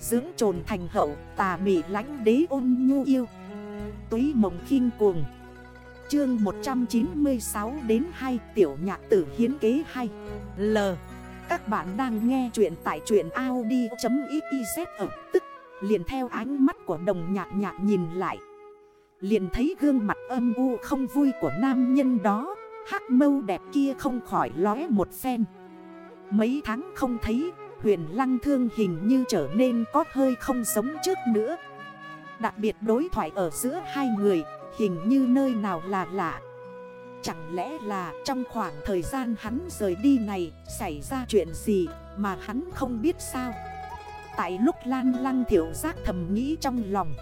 Dưỡng trồn thành hậu, tà mị lánh đế ôn nhu yêu. Túy mộng khinh cuồng. Chương 196 đến 2 tiểu nhạc tử hiến kế 2 L. Các bạn đang nghe chuyện tại chuyện Audi.xyz ở tức, Liền theo ánh mắt của đồng nhạc nhạc nhìn lại. Liền thấy gương mặt âm u không vui của nam nhân đó, Hắc mâu đẹp kia không khỏi lóe một phen. Mấy tháng không thấy Huyền lăng thương hình như trở nên có hơi không sống trước nữa. Đặc biệt đối thoại ở giữa hai người, Hình như nơi nào là lạ. Chẳng lẽ là trong khoảng thời gian hắn rời đi này Xảy ra chuyện gì mà hắn không biết sao? Tại lúc lan lăng thiểu giác thầm nghĩ trong lòng,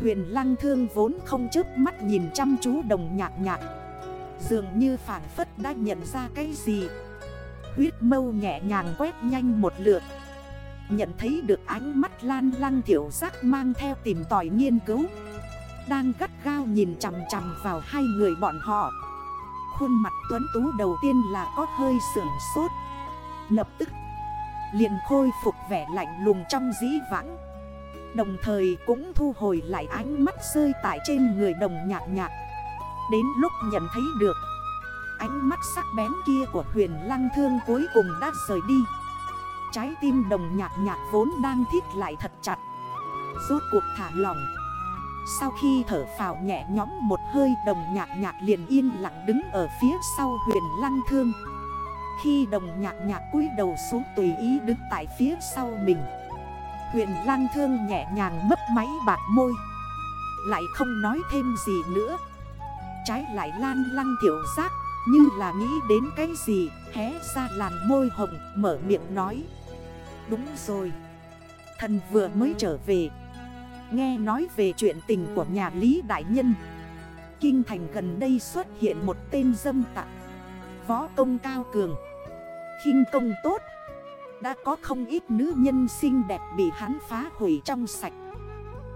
Huyền lăng thương vốn không chớp mắt nhìn chăm chú đồng nhạc nhạc. Dường như phản phất đã nhận ra cái gì. Huyết mâu nhẹ nhàng quét nhanh một lượt. Nhận thấy được ánh mắt lan lăng thiểu giác mang theo tìm tòi nghiên cứu. Đang gắt gao nhìn chằm chằm vào hai người bọn họ. Khuôn mặt tuấn tú đầu tiên là có hơi sưởng sốt. Lập tức, liền khôi phục vẻ lạnh lùng trong dĩ vãng. Đồng thời cũng thu hồi lại ánh mắt rơi tại trên người đồng nhạc nhạc. Đến lúc nhận thấy được Ánh mắt sắc bén kia của huyền lăng thương cuối cùng đã rời đi. Trái tim đồng nhạc nhạc vốn đang thít lại thật chặt. Rốt cuộc thả lòng Sau khi thở phào nhẹ nhõm một hơi, đồng nhạc nhạc liền yên lặng đứng ở phía sau huyền lăng thương. Khi đồng nhạc nhạc cúi đầu xuống tùy ý đứng tại phía sau mình, Huyền lăng thương nhẹ nhàng mấp máy bạc môi. Lại không nói thêm gì nữa. Trái lại lan lăng tiểu giác như là nghĩ đến cái gì, Hé ra làn môi hồng, mở miệng nói. Đúng rồi. Thần vừa mới trở về. Nghe nói về chuyện tình của nhà Lý Đại Nhân. Kinh thành gần đây xuất hiện một tên dâm tặng Võ công cao cường. Khinh công tốt. Đã có không ít nữ nhân xinh đẹp bị hắn phá hủy trong sạch.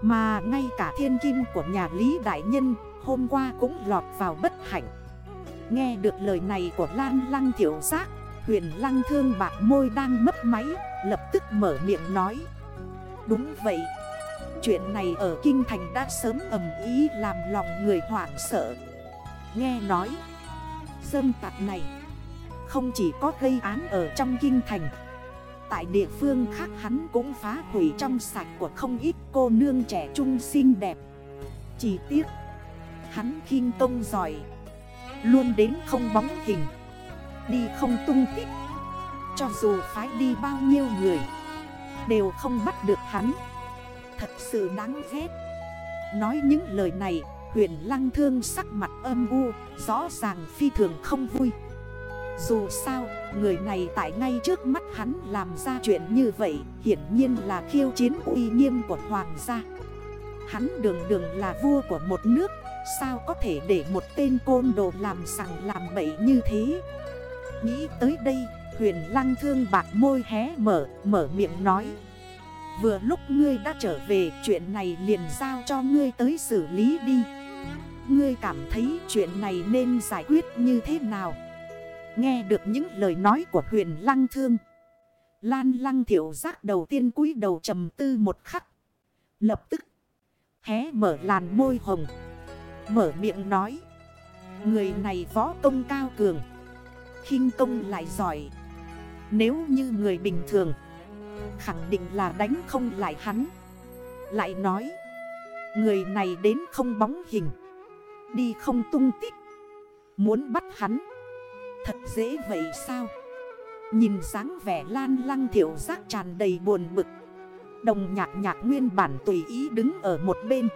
Mà ngay cả thiên kim của nhà Lý Đại Nhân, Hôm qua cũng lọt vào bất hạnh. Nghe được lời này của Lan Lăng Thiểu Giác, Huyền Lăng Thương bạc môi đang mấp máy, Lập tức mở miệng nói. Đúng vậy, Chuyện này ở Kinh Thành đã sớm ầm ý làm lòng người hoảng sợ. Nghe nói, Dâm tạc này Không chỉ có gây án ở trong Kinh Thành, Tại địa phương khác hắn cũng phá hủy trong sạch của không ít cô nương trẻ trung xinh đẹp. Chỉ tiếc, Hắn khinh công giỏi. Luôn đến không bóng hình. Đi không tung tích. Cho dù phái đi bao nhiêu người, Đều không bắt được hắn. Thật sự đáng ghét. Nói những lời này, Huyền lăng thương sắc mặt âm u, Rõ ràng phi thường không vui. Dù sao, Người này tại ngay trước mắt hắn làm ra chuyện như vậy, Hiển nhiên là khiêu chiến uy nghiêm của hoàng gia. Hắn đường đường là vua của một nước Sao có thể để một tên côn đồ làm sằng làm bậy như thế? Nghĩ tới đây, Huyền lăng thương bạc môi hé mở Mở miệng nói. Vừa lúc ngươi đã trở về, Chuyện này liền giao cho ngươi tới xử lý đi. Ngươi cảm thấy chuyện này nên giải quyết như thế nào? Nghe được những lời nói của huyền lăng thương, Lan lăng thiểu giác đầu tiên cúi đầu trầm tư một khắc. Lập tức, Hé mở làn môi hồng. Mở miệng nói. Người này võ công cao cường. Khinh công lại giỏi. Nếu như người bình thường, Khẳng định là đánh không lại hắn. Lại nói. Người này đến không bóng hình. Đi không tung tích. Muốn bắt hắn. Thật dễ vậy sao? Nhìn dáng vẻ lan lăng thiểu giác tràn đầy buồn bực. Đồng nhạc nhạc nguyên bản tùy ý đứng ở một bên.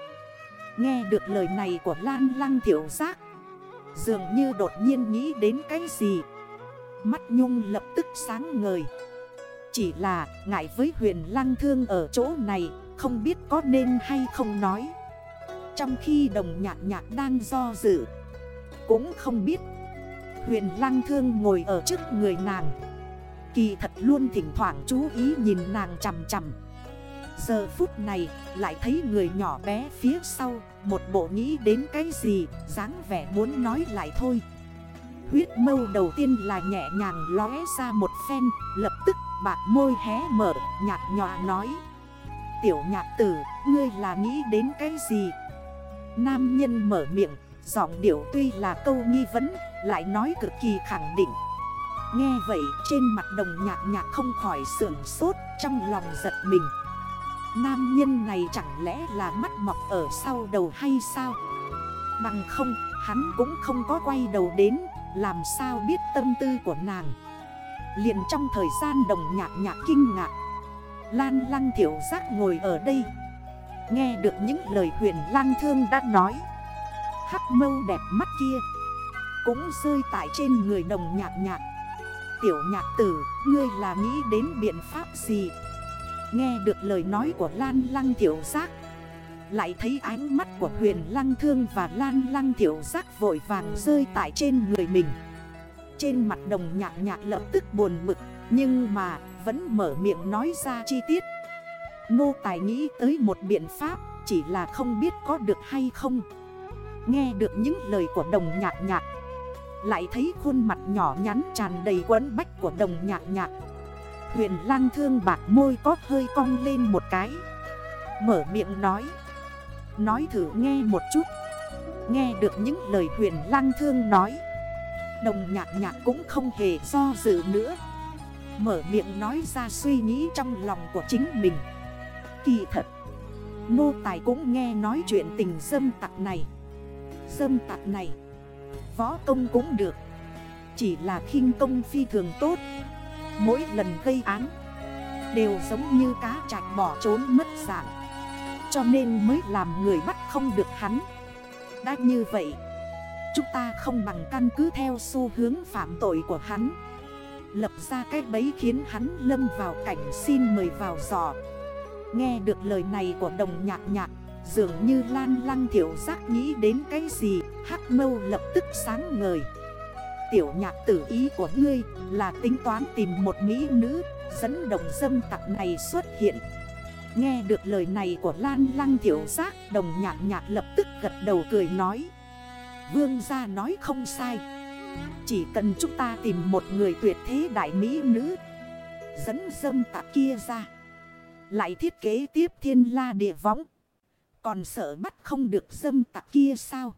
Nghe được lời này của Lan Lăng Thiểu Giác, Dường như đột nhiên nghĩ đến cái gì. Mắt Nhung lập tức sáng ngời. Chỉ là ngại với huyền lăng thương ở chỗ này, Không biết có nên hay không nói. Trong khi đồng nhạc nhạc đang do dự, Cũng không biết. Huyền lăng thương ngồi ở trước người nàng. Kỳ thật luôn thỉnh thoảng chú ý nhìn nàng chằm chằm. Giờ phút này lại thấy người nhỏ bé phía sau Một bộ nghĩ đến cái gì dáng vẻ muốn nói lại thôi Huyết mâu đầu tiên là nhẹ nhàng lóe ra một phen Lập tức bạc môi hé mở nhạt nhòa nói Tiểu nhạc tử, ngươi là nghĩ đến cái gì? Nam nhân mở miệng, giọng điệu tuy là câu nghi vấn, lại nói cực kỳ khẳng định. Nghe vậy trên mặt đồng nhạc nhạc không khỏi sưởng sốt trong lòng giật mình. Nam nhân này chẳng lẽ là mắt mọc ở sau đầu hay sao? Bằng không, hắn cũng không có quay đầu đến, làm sao biết tâm tư của nàng. liền trong thời gian đồng nhạc nhạc kinh ngạc Lan lăng thiểu giác ngồi ở đây Nghe được những lời huyền lăng thương đã nói Hắc mâu đẹp mắt kia Cũng rơi tại trên người đồng nhạc nhạc Tiểu nhạc tử, ngươi là nghĩ đến biện pháp gì? Nghe được lời nói của Lan lăng thiểu giác. Lại thấy ánh mắt của huyền lăng thương và Lan lăng thiểu giác vội vàng rơi tại trên người mình. Trên mặt đồng nhạc nhạc lập tức buồn mực, Nhưng mà vẫn mở miệng nói ra chi tiết. Nô Tài nghĩ tới một biện pháp, Chỉ là không biết có được hay không. Nghe được những lời của đồng nhạc nhạc, Lại thấy khuôn mặt nhỏ nhắn tràn đầy quấn bách của đồng nhạc nhạc. Huyền lang thương bạc môi có hơi cong lên một cái. Mở miệng nói. Nói thử nghe một chút. Nghe được những lời huyền lang thương nói. Đồng nhạc nhạc cũng không hề do dự nữa. Mở miệng nói ra suy nghĩ trong lòng của chính mình. Kỳ thật, Nô Tài cũng nghe nói chuyện tình dâm tặc này. Dâm tặc này, Võ công cũng được. Chỉ là khinh công phi thường tốt. Mỗi lần gây án Đều giống như cá chạch bỏ trốn mất dạng. Cho nên mới làm người bắt không được hắn. Đã như vậy, Chúng ta không bằng căn cứ theo xu hướng phạm tội của hắn. Lập ra cái bấy khiến hắn lâm vào cảnh xin mời vào giò. Nghe được lời này của đồng nhạc nhạc, Dường như lan lăng thiểu giác nghĩ đến cái gì, Hắc mâu lập tức sáng ngời. Tiểu nhạc tử ý của ngươi là tính toán tìm một mỹ nữ, Dẫn đồng dâm tặc này xuất hiện. Nghe được lời này của Lan Lăng Thiểu Giác, Đồng nhạc nhạc lập tức gật đầu cười nói. Vương gia nói không sai. Chỉ cần chúng ta tìm một người tuyệt thế đại mỹ nữ, Dẫn dâm tạc kia ra. Lại thiết kế tiếp thiên la địa võng. Còn sợ bắt không được dâm tạc kia sao?